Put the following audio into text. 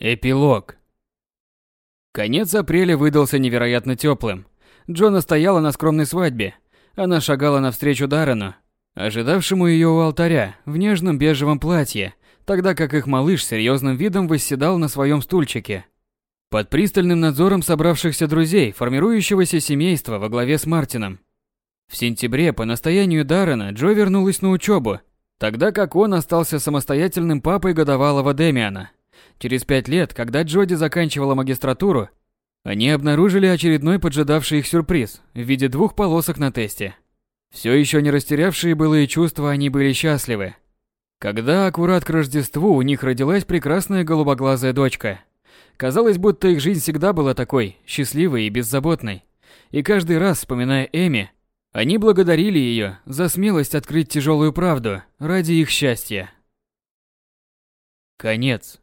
Эпилог. Конец апреля выдался невероятно теплым. Джона стояла на скромной свадьбе. Она шагала навстречу Даррену, ожидавшему ее у алтаря в нежном бежевом платье, тогда как их малыш серьезным видом восседал на своем стульчике. Под пристальным надзором собравшихся друзей, формирующегося семейства во главе с Мартином. В сентябре по настоянию Даррена Джо вернулась на учебу, тогда как он остался самостоятельным папой годовалого Демиана – Через пять лет, когда Джоди заканчивала магистратуру, они обнаружили очередной поджидавший их сюрприз в виде двух полосок на тесте. Все еще не растерявшие былые чувства, они были счастливы. Когда аккурат к Рождеству у них родилась прекрасная голубоглазая дочка. Казалось, будто их жизнь всегда была такой, счастливой и беззаботной. И каждый раз, вспоминая Эми, они благодарили ее за смелость открыть тяжелую правду ради их счастья. Конец.